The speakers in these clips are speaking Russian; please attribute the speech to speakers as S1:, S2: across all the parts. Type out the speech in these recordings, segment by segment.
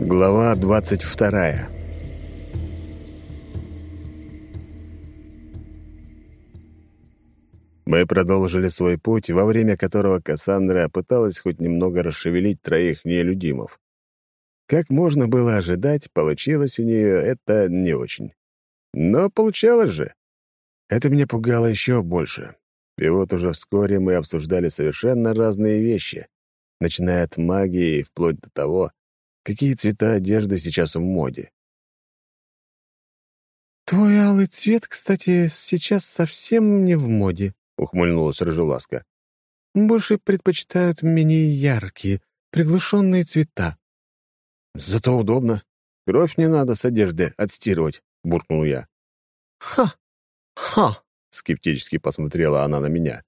S1: Глава двадцать вторая. Мы продолжили свой путь, во время которого Кассандра пыталась хоть немного расшевелить троих нелюдимов. Как можно было ожидать, получилось у нее это не очень. Но получалось же. Это меня пугало еще больше. И вот уже вскоре мы обсуждали совершенно разные вещи, начиная от магии и вплоть до того, какие цвета одежды сейчас в моде.
S2: «Твой алый цвет, кстати, сейчас совсем не в моде», — ухмыльнулась Рыжеласка. «Больше предпочитают менее яркие, приглушенные цвета».
S1: «Зато удобно. Кровь не надо с одежды отстирывать», — буркнул я.
S2: «Ха! Ха!» — скептически посмотрела она на меня.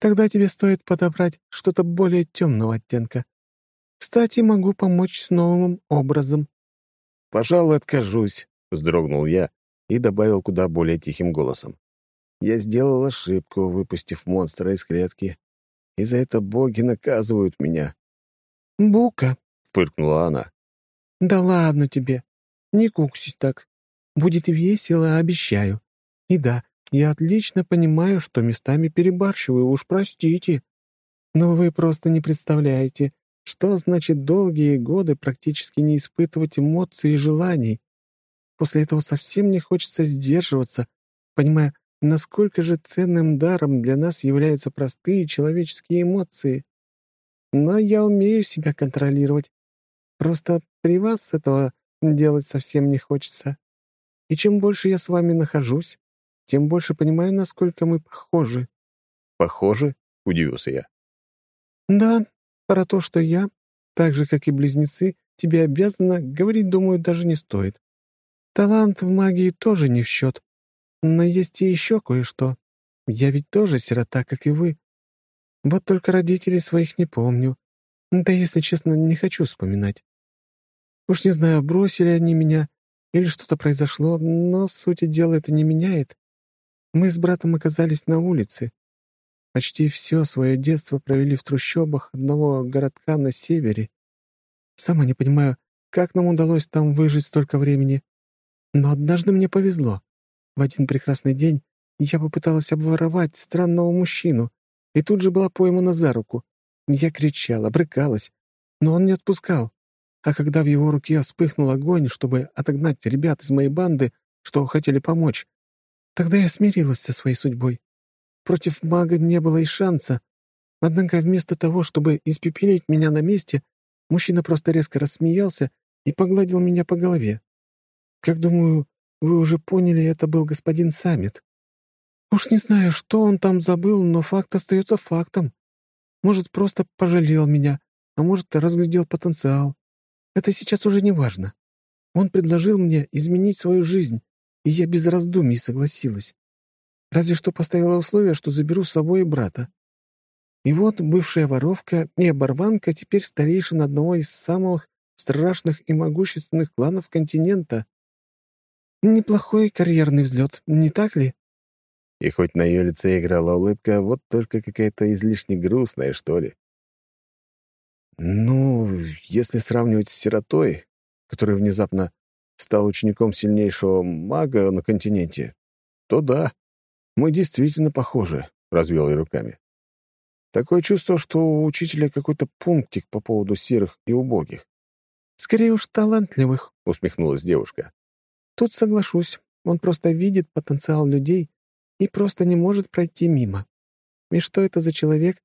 S2: «Тогда тебе стоит подобрать что-то более темного оттенка. Кстати, могу помочь с новым образом».
S1: «Пожалуй, откажусь», — вздрогнул я и добавил куда более тихим голосом. «Я сделал ошибку, выпустив монстра из клетки, и за это боги наказывают меня».
S2: «Бука», —
S1: фыркнула она.
S2: «Да ладно тебе. Не куксись так. Будет весело, обещаю. И да, я отлично понимаю, что местами перебарщиваю, уж простите. Но вы просто не представляете, что значит долгие годы практически не испытывать эмоций и желаний? После этого совсем не хочется сдерживаться, понимая, насколько же ценным даром для нас являются простые человеческие эмоции. Но я умею себя контролировать. Просто при вас этого делать совсем не хочется. И чем больше я с вами нахожусь, тем больше понимаю, насколько мы похожи».
S1: «Похожи?» — удивился я.
S2: «Да, про то, что я, так же, как и близнецы, тебе обязана, говорить, думаю, даже не стоит. Талант в магии тоже не в счет. Но есть и еще кое-что. Я ведь тоже сирота, как и вы. Вот только родителей своих не помню. Да, если честно, не хочу вспоминать. Уж не знаю, бросили они меня или что-то произошло, но сути дела это не меняет. Мы с братом оказались на улице, Почти все свое детство провели в трущобах одного городка на севере. Сама не понимаю, как нам удалось там выжить столько времени. Но однажды мне повезло. В один прекрасный день я попыталась обворовать странного мужчину и тут же была поймана за руку. Я кричала, брыкалась, но он не отпускал. А когда в его руке вспыхнул огонь, чтобы отогнать ребят из моей банды, что хотели помочь, тогда я смирилась со своей судьбой. Против мага не было и шанса. Однако вместо того, чтобы испепелить меня на месте, мужчина просто резко рассмеялся и погладил меня по голове. Как думаю, вы уже поняли, это был господин Саммит. Уж не знаю, что он там забыл, но факт остается фактом. Может, просто пожалел меня, а может, разглядел потенциал. Это сейчас уже не важно. Он предложил мне изменить свою жизнь, и я без раздумий согласилась. Разве что поставила условие, что заберу с собой и брата. И вот бывшая воровка и оборванка теперь старейшина одного из самых страшных и могущественных кланов континента. Неплохой карьерный взлет, не так ли?
S1: И хоть на ее лице играла улыбка, вот только какая-то излишне грустная, что ли. Ну, если сравнивать с сиротой, который внезапно стал учеником сильнейшего мага на континенте, то да, мы действительно похожи», — развел я руками. «Такое чувство, что у учителя какой-то пунктик по поводу серых и убогих».
S2: «Скорее уж талантливых», — усмехнулась девушка. «Тут соглашусь, он просто видит потенциал людей и просто не может пройти мимо. И что это за человек,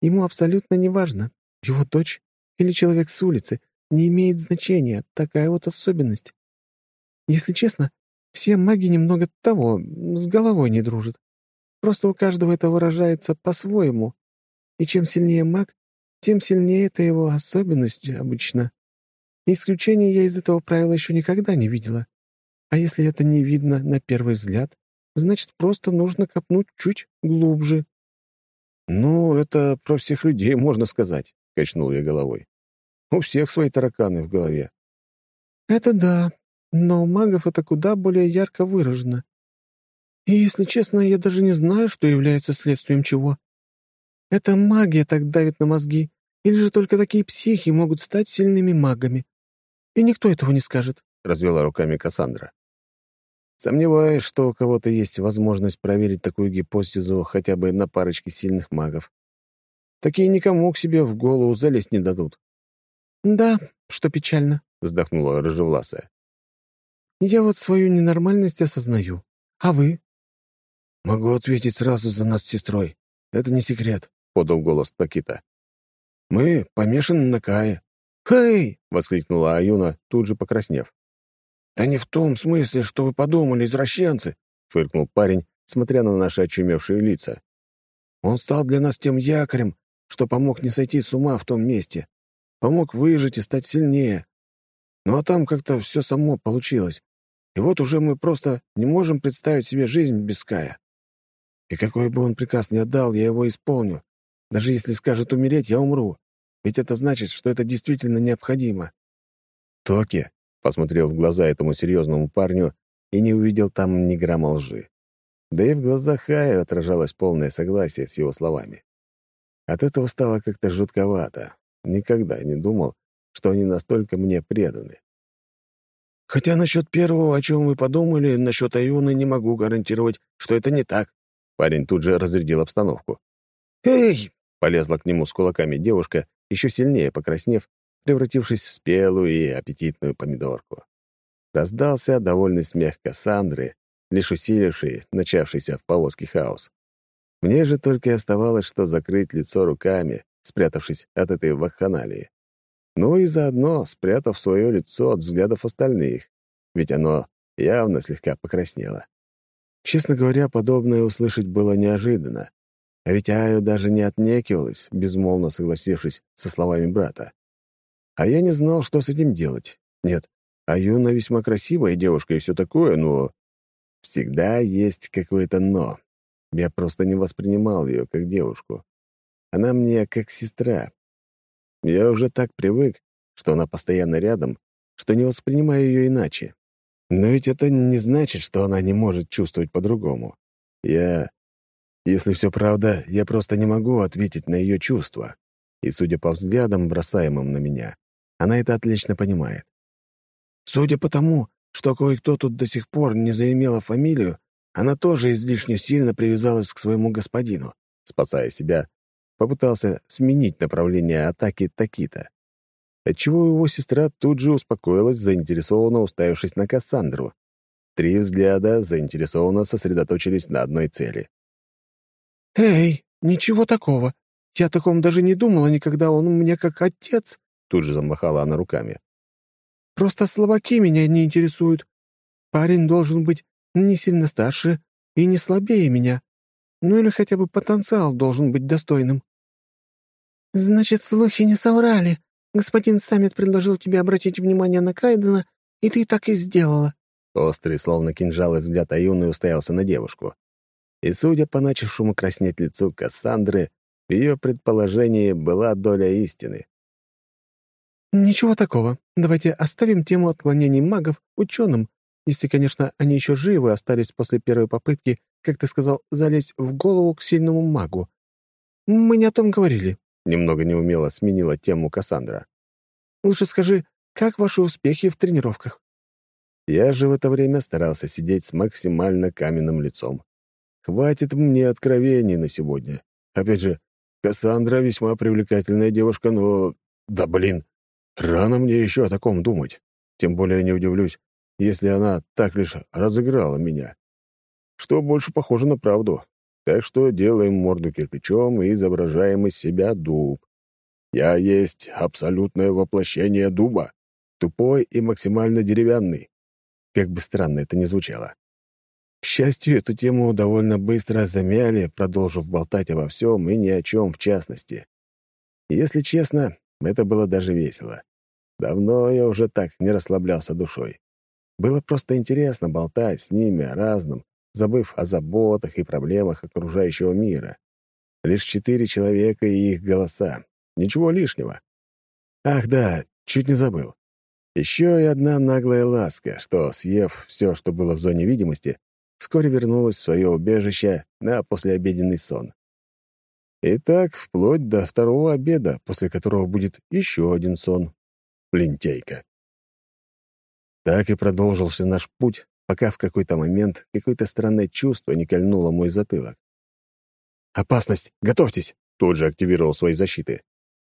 S2: ему абсолютно не важно. Его дочь или человек с улицы не имеет значения, такая вот особенность. Если честно, все маги немного того, с головой не дружат. Просто у каждого это выражается по-своему. И чем сильнее маг, тем сильнее это его особенность обычно. Исключения я из этого правила еще никогда не видела. А если это не видно на первый взгляд, значит, просто нужно копнуть чуть глубже.
S1: «Ну, это про всех людей можно сказать», — качнул я головой. «У всех свои тараканы в голове».
S2: «Это да, но у магов это куда более ярко выражено. И, если честно, я даже не знаю, что является следствием чего. Это магия так давит на мозги, или же только такие психи могут стать сильными магами. и никто этого не скажет», —
S1: развела руками Кассандра. Сомневаюсь, что у кого-то есть возможность проверить такую гипотезу хотя бы на парочке сильных магов. Такие никому к себе в голову залезть не дадут.
S2: «Да, что печально», —
S1: вздохнула рыжевласая.
S2: «Я вот свою ненормальность осознаю. А вы?»
S1: «Могу ответить сразу за нас с сестрой. Это не секрет», — подал голос Такита. «Мы помешаны на Кае».
S2: «Хей!»
S1: — воскликнула Аюна, тут же покраснев.
S2: «Да не в том смысле, что вы подумали, извращенцы!» — фыркнул парень, смотря на наши очумевшие лица. «Он стал для нас тем якорем, что помог не сойти с ума в том месте, помог выжить и стать сильнее. Ну а там как-то все само получилось. И вот уже мы просто не можем представить себе жизнь без Кая. И какой бы он приказ ни отдал, я его исполню. Даже если скажет умереть, я умру. Ведь это значит, что это действительно необходимо.
S1: Токи, посмотрел в глаза этому серьезному парню и не увидел там ни грамма лжи. Да и в глазах Хая отражалось полное согласие с его словами. От этого стало как-то жутковато. Никогда не думал, что они настолько мне преданы.
S2: Хотя насчет первого, о чем вы подумали, насчет Аюны не могу гарантировать, что это не так.
S1: Парень тут же разрядил обстановку.
S2: «Эй!»
S1: — полезла к нему с кулаками девушка, еще сильнее покраснев превратившись в спелую и аппетитную помидорку. Раздался довольный смех Кассандры, лишь усиливший начавшийся в повозке хаос. Мне же только и оставалось, что закрыть лицо руками, спрятавшись от этой вакханалии. Ну и заодно спрятав свое лицо от взглядов остальных, ведь оно явно слегка покраснело. Честно говоря, подобное услышать было неожиданно. А ведь Аю даже не отнекивалась, безмолвно согласившись со словами брата. А я не знал, что с этим делать. Нет, Аюна весьма красивая девушка и все такое, но... Всегда есть какое-то «но». Я просто не воспринимал ее как девушку. Она мне как сестра. Я уже так привык, что она постоянно рядом, что не воспринимаю ее иначе. Но ведь это не значит, что она не может чувствовать по-другому. Я... Если все правда, я просто не могу ответить на ее чувства. И, судя по взглядам, бросаемым на меня, она это отлично понимает.
S2: Судя по тому, что кое-кто тут до сих пор не заимела фамилию, она тоже излишне сильно привязалась к своему господину.
S1: Спасая себя, попытался сменить направление атаки Такита. Отчего его сестра тут же успокоилась, заинтересованно уставившись на Кассандру. Три взгляда заинтересованно сосредоточились на одной цели.
S2: «Эй, ничего такого. Я о таком даже не думала никогда, он мне как отец»,
S1: Тут же замахала она руками.
S2: «Просто слабаки меня не интересуют. Парень должен быть не сильно старше и не слабее меня. Ну или хотя бы потенциал должен быть достойным». «Значит, слухи не соврали. Господин Саммит предложил тебе обратить внимание на Кайдена, и ты так и сделала».
S1: Острый, словно кинжал, взгляд Аюны устоялся на девушку. И, судя по начавшему краснеть лицу Кассандры, в ее предположении была доля истины.
S2: «Ничего такого. Давайте оставим тему отклонений магов ученым, если, конечно, они еще живы остались после первой попытки, как ты сказал, залезть в голову к сильному магу. Мы не о том говорили».
S1: Немного неумело сменила тему Кассандра.
S2: «Лучше скажи, как ваши успехи в тренировках?»
S1: Я же в это время старался сидеть с максимально каменным лицом. Хватит мне откровений на сегодня. Опять же, Кассандра весьма привлекательная девушка, но... Да блин, Рано мне еще о таком думать. Тем более не удивлюсь, если она так лишь разыграла меня. Что больше похоже на правду. Так что делаем морду кирпичом и изображаем из себя дуб. Я есть абсолютное воплощение дуба. Тупой и максимально деревянный. Как бы странно это ни звучало. К счастью, эту тему довольно быстро замяли, продолжив болтать обо всем и ни о чем в частности. Если честно, это было даже весело. Давно я уже так не расслаблялся душой. Было просто интересно болтать с ними о разном, забыв о заботах и проблемах окружающего мира. Лишь четыре человека и их голоса. Ничего лишнего. Ах да, чуть не забыл. Еще и одна наглая ласка, что, съев все, что было в зоне видимости, вскоре вернулась в свое убежище на послеобеденный сон. И так вплоть до второго обеда, после которого будет еще один сон. Лентяйка. Так и продолжился наш путь, пока в какой-то момент какое-то странное чувство не кольнуло мой затылок. «Опасность! Готовьтесь!» — тут же активировал свои защиты.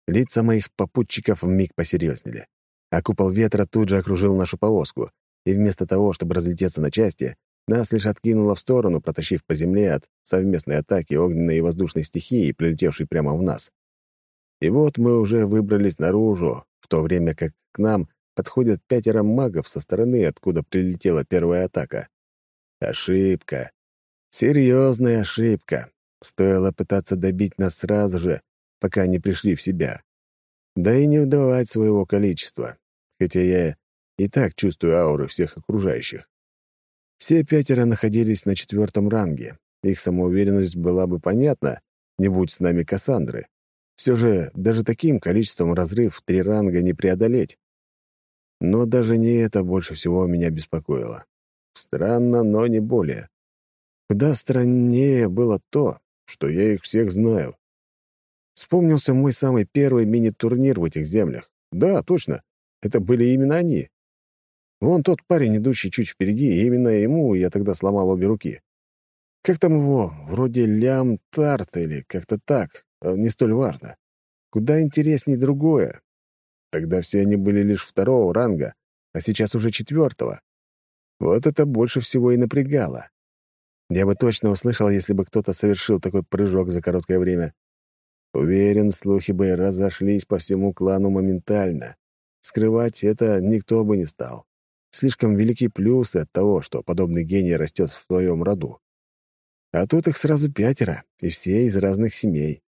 S1: Лица моих попутчиков вмиг посерьезнели, а купол ветра тут же окружил нашу повозку, и вместо того, чтобы разлететься на части, нас лишь откинуло в сторону, протащив по земле от совместной атаки огненной и воздушной стихии, прилетевшей прямо в нас. И вот мы уже выбрались наружу, в то время как к нам подходят пятеро магов со стороны, откуда прилетела первая атака. Ошибка. Серьезная ошибка. Стоило пытаться добить нас сразу же, пока не пришли в себя. Да и не вдавать своего количества, хотя я и так чувствую ауры всех окружающих. Все пятеро находились на четвертом ранге. Их самоуверенность была бы понятна, не будь с нами Кассандры. Все же даже таким количеством разрыв три ранга не преодолеть. Но даже не это больше всего меня беспокоило. Странно, но не более. Куда страннее было то, что я их всех знаю. Вспомнился мой самый первый мини-турнир в этих землях. Да, точно, это были именно они. Вон тот парень, идущий чуть впереди, и именно ему я тогда сломал обе руки. Как там его? Вроде Лям Тарт или как-то так. А не столь важно. Куда интересней другое. Тогда все они были лишь второго ранга, а сейчас уже четвертого. Вот это больше всего и напрягало. Я бы точно услышал, если бы кто-то совершил такой прыжок за короткое время. Уверен, слухи бы разошлись по всему клану моментально. Скрывать это никто бы не стал. Слишком велики плюсы от того, что подобный гений растет в твоем роду. А тут их сразу пятеро, и все из разных семей.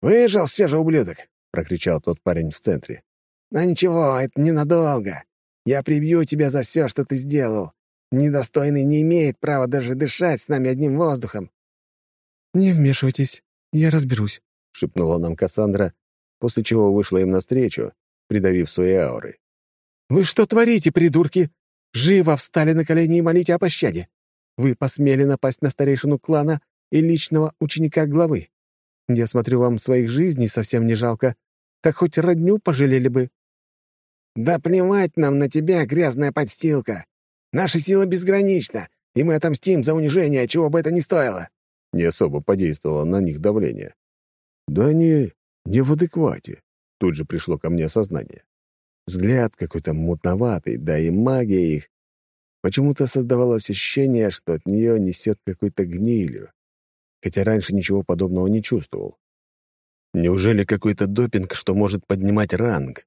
S3: «Выжил все же, ублюдок!»
S1: — прокричал тот парень в центре.
S3: «Но ничего, это ненадолго. Я прибью тебя за все, что ты сделал. Недостойный не имеет права даже дышать с нами одним воздухом».
S2: «Не вмешивайтесь, я разберусь», —
S1: шепнула нам Кассандра, после чего вышла им навстречу, придавив свои ауры.
S3: «Вы что творите, придурки? Живо встали на колени и молите о пощаде. Вы посмели напасть на старейшину клана и личного ученика главы. Я смотрю, вам своих жизней совсем не жалко. Так хоть родню пожалели бы». «Да плевать нам на тебя, грязная подстилка. Наша сила безгранична, и мы отомстим за унижение, чего бы это ни стоило».
S1: Не особо подействовало на них давление. «Да они не в адеквате», — тут же пришло ко мне осознание. Взгляд какой-то мутноватый, да и магия их. Почему-то создавалось ощущение, что от нее несет какой-то гнилью, хотя раньше ничего подобного не чувствовал. Неужели какой-то допинг, что может поднимать ранг?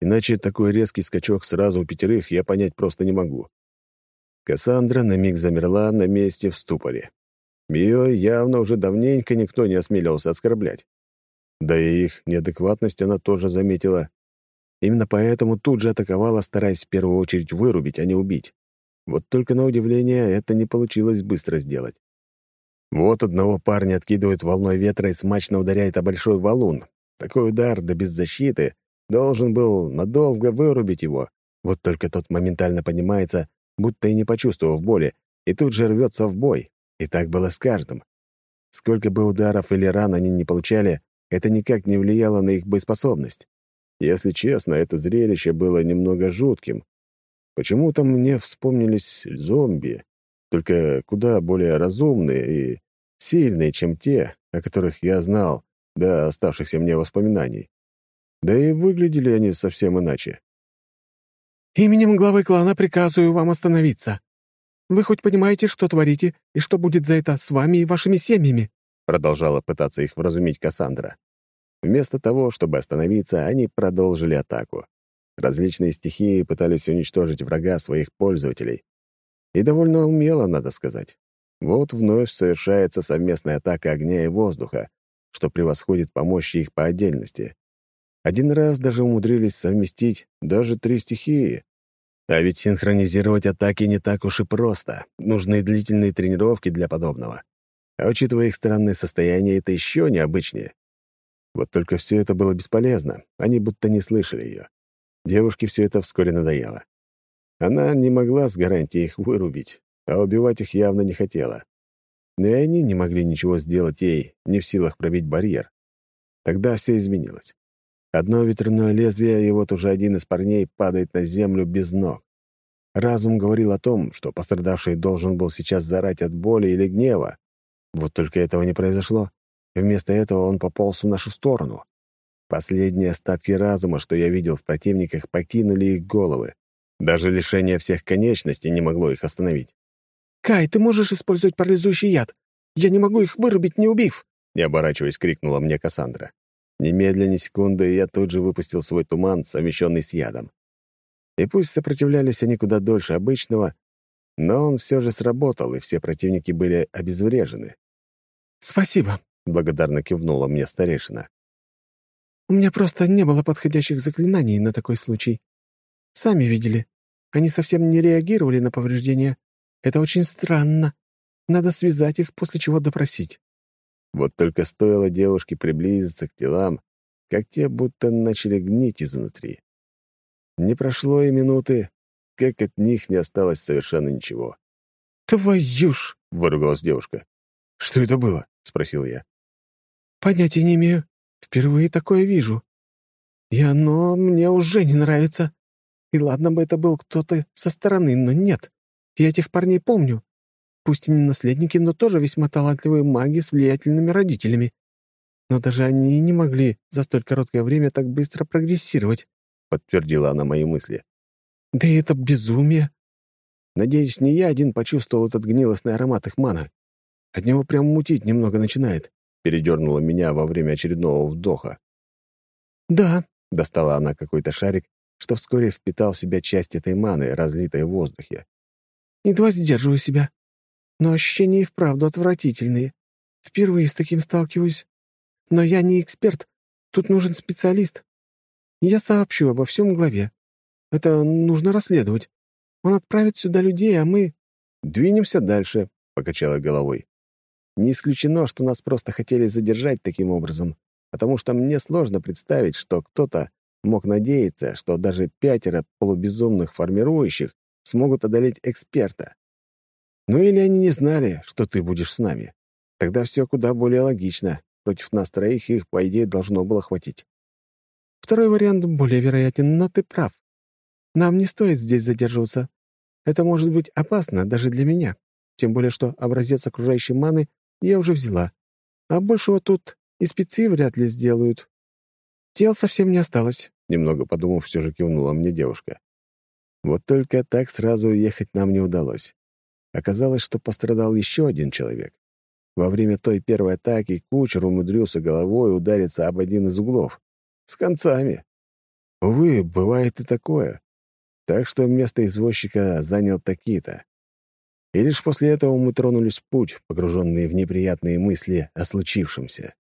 S1: Иначе такой резкий скачок сразу у пятерых я понять просто не могу. Кассандра на миг замерла на месте в ступоре. Ее явно уже давненько никто не осмеливался оскорблять. Да и их неадекватность она тоже заметила. Именно поэтому тут же атаковала, стараясь в первую очередь вырубить, а не убить. Вот только на удивление это не получилось быстро сделать. Вот одного парня откидывает волной ветра и смачно ударяет о большой валун. Такой удар, да без защиты, должен был надолго вырубить его. Вот только тот моментально поднимается, будто и не почувствовав боли, и тут же рвется в бой. И так было с каждым. Сколько бы ударов или ран они не получали, это никак не влияло на их боеспособность. Если честно, это зрелище было немного жутким. Почему-то мне вспомнились зомби, только куда более разумные и сильные, чем те, о которых я знал до оставшихся мне воспоминаний. Да и выглядели они совсем иначе.
S2: «Именем главы клана приказываю вам остановиться. Вы хоть понимаете, что творите и что будет за это с вами и вашими семьями?»
S1: Продолжала пытаться их вразумить Кассандра. Вместо того, чтобы остановиться, они продолжили атаку. Различные стихии пытались уничтожить врага своих пользователей. И довольно умело, надо сказать. Вот вновь совершается совместная атака огня и воздуха, что превосходит по мощи их по отдельности. Один раз даже умудрились совместить даже три стихии. А ведь синхронизировать атаки не так уж и просто. Нужны длительные тренировки для подобного. А учитывая их странное состояние, это еще необычнее. Вот только все это было бесполезно, они будто не слышали ее. Девушке все это вскоре надоело. Она не могла с гарантией их вырубить, а убивать их явно не хотела. Но и они не могли ничего сделать ей, не в силах пробить барьер. Тогда все изменилось. Одно ветряное лезвие, и вот уже один из парней падает на землю без ног. Разум говорил о том, что пострадавший должен был сейчас зарать от боли или гнева. Вот только этого не произошло. Вместо этого он пополз в нашу сторону. Последние остатки разума, что я видел в противниках, покинули их головы. Даже лишение всех конечностей не могло их остановить.
S3: «Кай, ты можешь использовать парализующий яд? Я не могу их вырубить, не убив!»
S1: Не оборачиваясь, крикнула мне Кассандра. Немедленно секунды, я тут же выпустил свой туман, совмещенный с ядом. И пусть сопротивлялись они куда дольше обычного, но он все же сработал, и все противники были обезврежены.
S3: «Спасибо», —
S1: благодарно кивнула мне старейшина.
S3: «У меня просто не было подходящих заклинаний на такой случай. Сами видели, они совсем не реагировали на повреждения. Это очень странно. Надо связать их, после чего допросить».
S1: Вот только стоило девушке приблизиться к телам, как те будто начали гнить изнутри. Не прошло и минуты, как от них не осталось совершенно ничего.
S3: «Твою ж!»
S1: — выругалась девушка. «Что это было?» — спросил я.
S3: «Понятия не имею. Впервые такое вижу. И оно мне уже не нравится. И ладно бы это был кто-то со стороны, но нет. Я этих парней помню. Пусть и не наследники, но тоже весьма талантливые маги с влиятельными родителями. Но даже они и не могли за столь короткое время так быстро прогрессировать», — подтвердила она мои мысли. «Да и это безумие!»
S1: Надеюсь, не я один почувствовал этот гнилостный аромат их мана. От него прям мутить немного начинает. Передернула меня во время очередного вдоха.
S3: «Да», —
S1: достала она какой-то шарик, что вскоре впитал в себя часть этой маны, разлитой в воздухе.
S3: «Едва сдерживаю себя но ощущения и вправду отвратительные. Впервые с таким сталкиваюсь. Но я не эксперт. Тут нужен специалист. Я сообщу обо всем главе. Это нужно расследовать. Он отправит сюда людей, а мы...»
S1: «Двинемся дальше», — покачала головой. «Не исключено, что нас просто хотели задержать таким образом, потому что мне сложно представить, что кто-то мог надеяться, что даже пятеро полубезумных формирующих смогут одолеть эксперта. Ну или они не знали, что ты будешь с нами. Тогда все куда более логично. Против нас троих их, по идее, должно было хватить.
S3: Второй вариант более вероятен, но ты прав. Нам не стоит здесь задерживаться. Это может быть опасно даже для меня. Тем более, что образец окружающей маны я уже взяла. А большего тут и спецы вряд ли сделают. Тел совсем не осталось.
S1: Немного подумав, все же кивнула мне девушка. Вот только так сразу уехать нам не удалось. Оказалось, что пострадал еще один человек. Во время той первой атаки кучер умудрился головой удариться об один из углов. С концами. Увы, бывает и такое. Так что место извозчика занял Такита. И лишь после этого мы тронулись в путь, погруженные в неприятные мысли о случившемся.